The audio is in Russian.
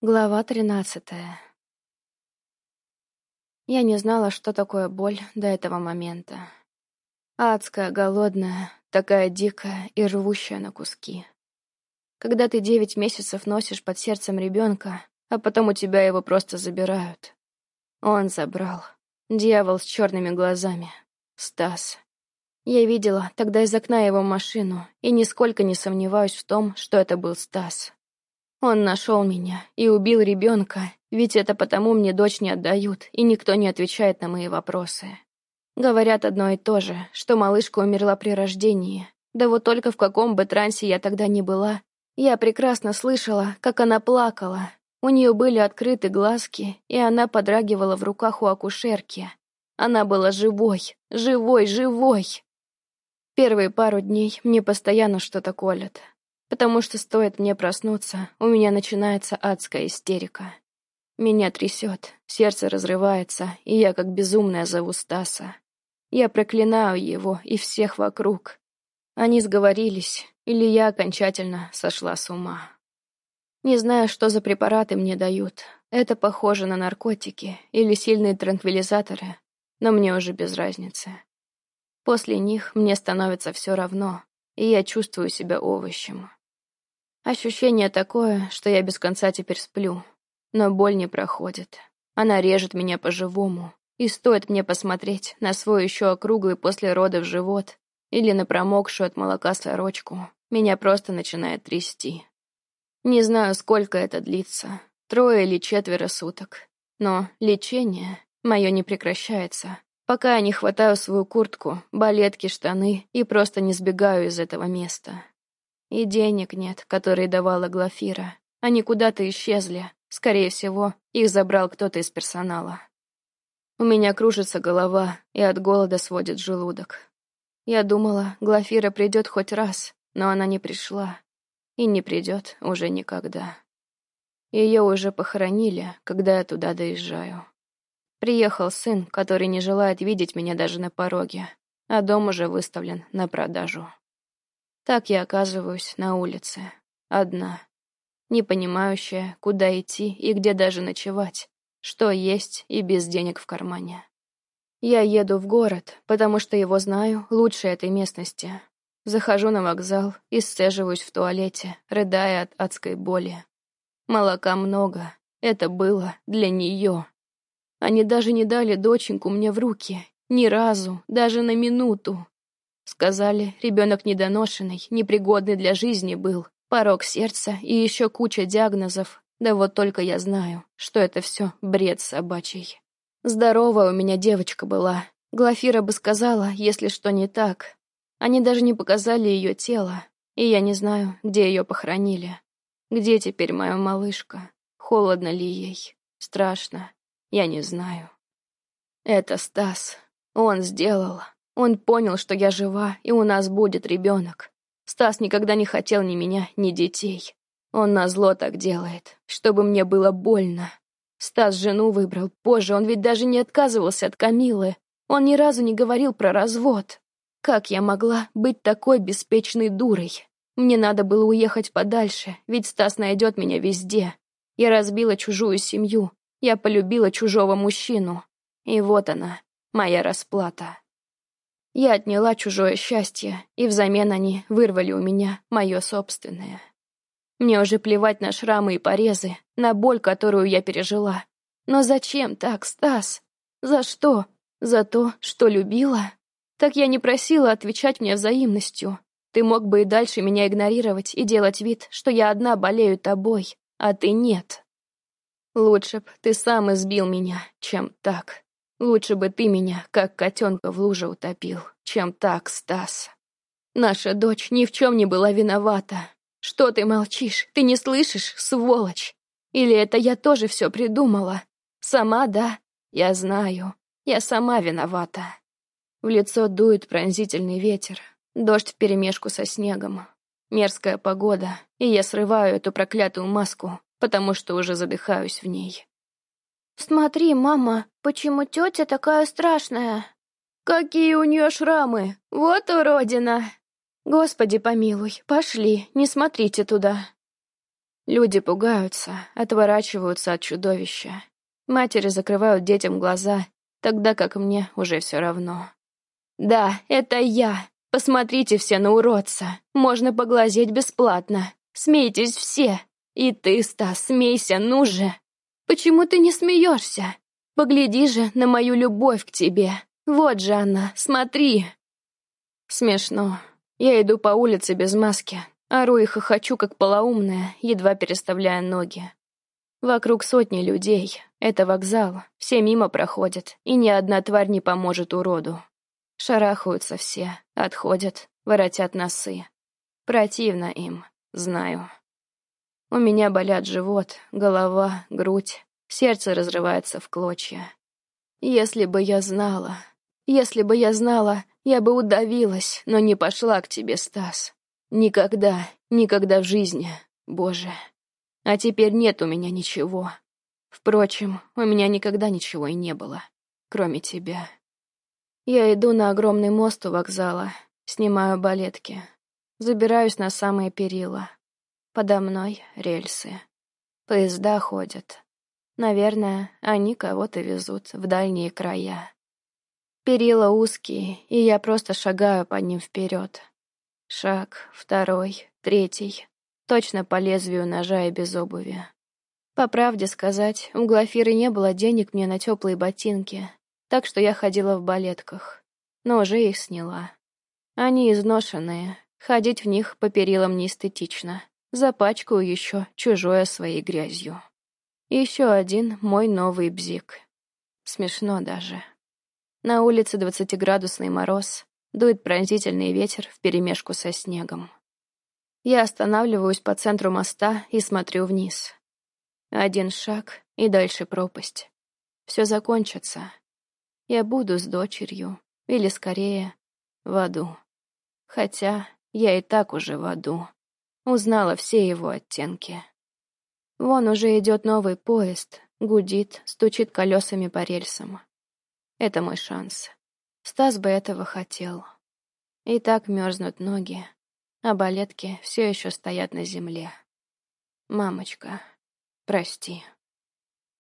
Глава тринадцатая. Я не знала, что такое боль до этого момента. Адская, голодная, такая дикая и рвущая на куски. Когда ты девять месяцев носишь под сердцем ребенка, а потом у тебя его просто забирают. Он забрал. Дьявол с черными глазами. Стас. Я видела тогда из окна его машину и нисколько не сомневаюсь в том, что это был Стас. Он нашел меня и убил ребенка, ведь это потому мне дочь не отдают, и никто не отвечает на мои вопросы. Говорят одно и то же, что малышка умерла при рождении. Да вот только в каком бы трансе я тогда ни была, я прекрасно слышала, как она плакала. У нее были открыты глазки, и она подрагивала в руках у акушерки. Она была живой, живой, живой. Первые пару дней мне постоянно что-то колят потому что стоит мне проснуться, у меня начинается адская истерика. Меня трясет, сердце разрывается, и я как безумная зову Стаса. Я проклинаю его и всех вокруг. Они сговорились, или я окончательно сошла с ума. Не знаю, что за препараты мне дают. Это похоже на наркотики или сильные транквилизаторы, но мне уже без разницы. После них мне становится все равно, и я чувствую себя овощем. Ощущение такое, что я без конца теперь сплю. Но боль не проходит. Она режет меня по-живому. И стоит мне посмотреть на свой еще округлый после родов живот или на промокшую от молока сорочку, меня просто начинает трясти. Не знаю, сколько это длится, трое или четверо суток. Но лечение мое не прекращается, пока я не хватаю свою куртку, балетки, штаны и просто не сбегаю из этого места. И денег нет, которые давала Глафира. Они куда-то исчезли. Скорее всего, их забрал кто-то из персонала. У меня кружится голова, и от голода сводит желудок. Я думала, Глафира придет хоть раз, но она не пришла. И не придет уже никогда. Ее уже похоронили, когда я туда доезжаю. Приехал сын, который не желает видеть меня даже на пороге, а дом уже выставлен на продажу. Так я оказываюсь на улице, одна, не понимающая, куда идти и где даже ночевать, что есть и без денег в кармане. Я еду в город, потому что его знаю лучше этой местности. Захожу на вокзал и сцеживаюсь в туалете, рыдая от адской боли. Молока много, это было для нее. Они даже не дали доченьку мне в руки, ни разу, даже на минуту. Сказали, ребенок недоношенный, непригодный для жизни был, порог сердца и еще куча диагнозов. Да вот только я знаю, что это все бред собачий. Здоровая у меня девочка была. Глафира бы сказала, если что не так. Они даже не показали ее тело, и я не знаю, где ее похоронили. Где теперь моя малышка? Холодно ли ей? Страшно? Я не знаю. Это Стас. Он сделал. Он понял, что я жива, и у нас будет ребенок. Стас никогда не хотел ни меня, ни детей. Он назло так делает, чтобы мне было больно. Стас жену выбрал позже, он ведь даже не отказывался от Камилы. Он ни разу не говорил про развод. Как я могла быть такой беспечной дурой? Мне надо было уехать подальше, ведь Стас найдет меня везде. Я разбила чужую семью, я полюбила чужого мужчину. И вот она, моя расплата. Я отняла чужое счастье, и взамен они вырвали у меня мое собственное. Мне уже плевать на шрамы и порезы, на боль, которую я пережила. Но зачем так, Стас? За что? За то, что любила? Так я не просила отвечать мне взаимностью. Ты мог бы и дальше меня игнорировать и делать вид, что я одна болею тобой, а ты нет. Лучше б ты сам избил меня, чем так. Лучше бы ты меня, как котенка в луже утопил, чем так, Стас. Наша дочь ни в чем не была виновата. Что ты молчишь? Ты не слышишь, сволочь? Или это я тоже все придумала? Сама, да? Я знаю. Я сама виновата. В лицо дует пронзительный ветер. Дождь вперемешку со снегом. Мерзкая погода, и я срываю эту проклятую маску, потому что уже задыхаюсь в ней. «Смотри, мама, почему тетя такая страшная?» «Какие у нее шрамы! Вот уродина!» «Господи помилуй, пошли, не смотрите туда!» Люди пугаются, отворачиваются от чудовища. Матери закрывают детям глаза, тогда как мне уже все равно. «Да, это я. Посмотрите все на уродца. Можно поглазеть бесплатно. Смейтесь все. И ты, Стас, смейся, ну же. Почему ты не смеешься? Погляди же на мою любовь к тебе. Вот же она, смотри. Смешно. Я иду по улице без маски, ору и хохочу, как полоумная, едва переставляя ноги. Вокруг сотни людей. Это вокзал. Все мимо проходят, и ни одна тварь не поможет уроду. Шарахаются все, отходят, воротят носы. Противно им, знаю. У меня болят живот, голова, грудь, сердце разрывается в клочья. Если бы я знала, если бы я знала, я бы удавилась, но не пошла к тебе, Стас. Никогда, никогда в жизни, Боже. А теперь нет у меня ничего. Впрочем, у меня никогда ничего и не было, кроме тебя. Я иду на огромный мост у вокзала, снимаю балетки, забираюсь на самые перила. Подо мной рельсы. Поезда ходят. Наверное, они кого-то везут в дальние края. Перила узкие, и я просто шагаю по ним вперед. Шаг, второй, третий. Точно по лезвию ножа и без обуви. По правде сказать, у Глафиры не было денег мне на теплые ботинки, так что я ходила в балетках, но уже их сняла. Они изношенные, ходить в них по перилам неэстетично. Запачкаю еще чужое своей грязью. Еще один мой новый бзик. Смешно даже. На улице двадцатиградусный мороз, дует пронзительный ветер вперемешку со снегом. Я останавливаюсь по центру моста и смотрю вниз. Один шаг, и дальше пропасть. Все закончится, я буду с дочерью, или скорее, в аду. Хотя я и так уже в аду. Узнала все его оттенки. Вон уже идет новый поезд, гудит, стучит колесами по рельсам. Это мой шанс. Стас бы этого хотел. И так мерзнут ноги, а балетки все еще стоят на земле. Мамочка, прости.